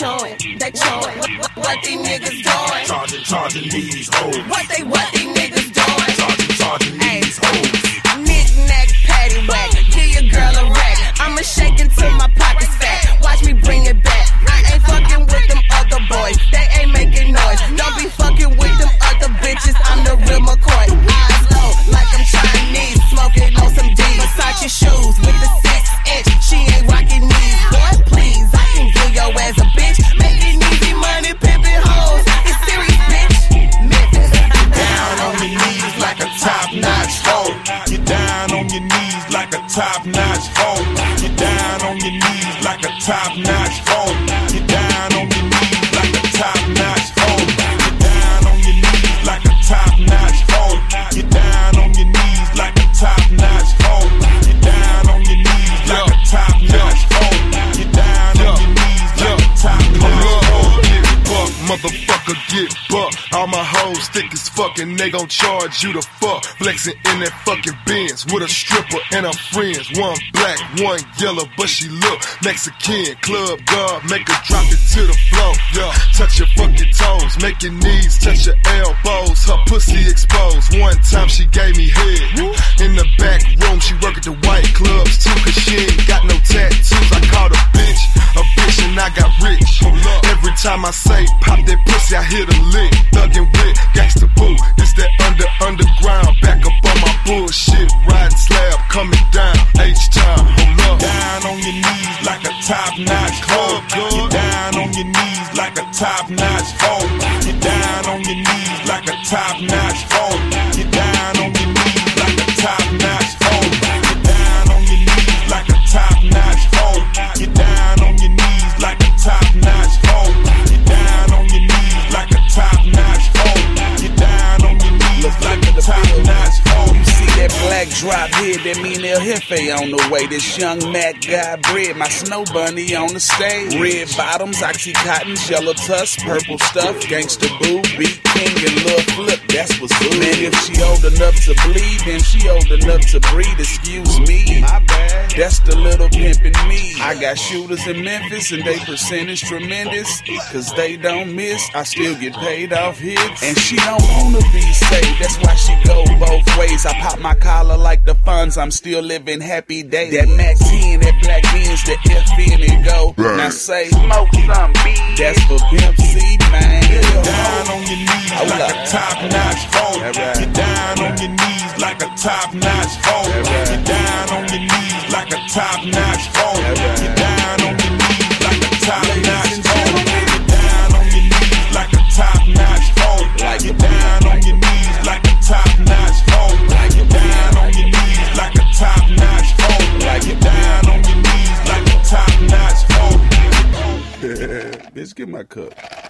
doing? They chewing, they chewing. What, what, what these niggas doing? Charging, charging these hoes. What they, what these niggas doing? Charging, charging these hoes. Top notch hoe. Get down on your knees like a top notch hoe. Motherfucker, get buck. All my hoes thick as fuck and they gon' charge you to fuck. Flexing in that fucking Benz with a stripper and her friends. One black, one yellow, but she look Mexican. Club guard, make her drop it to the floor. Yeah, touch your fucking toes, make your knees I pop that pussy, I hit a lick. Thuggin' with gangsta boo. This that under underground. Back up on my bullshit. Riding slab coming down. H time. Hold up. down on your knees like a top notch hoe. Get down on your knees like a top notch hoe. Get down on your knees like a top notch hoe. Get down on your knees like a top notch drop here, that mean El Jefe on the way. This young Mac got bread, my snow bunny on the stage. Red bottoms, oxycontins, yellow tusk, purple stuff, gangsta boo, beat king and lil flip, that's what's up. Man, if she old enough to bleed, then she old enough to breathe, excuse me. That's the little pimp in me. I got shooters in Memphis and they percentage tremendous. Cause they don't miss, I still get paid off hits. And she don't wanna be saved, that's why she go both ways. I pop my collar like the Fonz, I'm still living happy days. That Mac 10, that black Benz, that FN and go. Now say, smoke some beat. That's for Pimp C, man. down on your knees Hold like up. a top notch. All right. Get down on your knees like a top notch hoe. Like a top notch hoe. right. Get down on your knees like a top notch gentlemen. Get down on your knees like a top notch hoe. Like a down on your knees like a top notch hoe. Like Get down on your knees like a top notch hoe. Like Get down on your knees like a top notch hoe. Bitch, get my cup.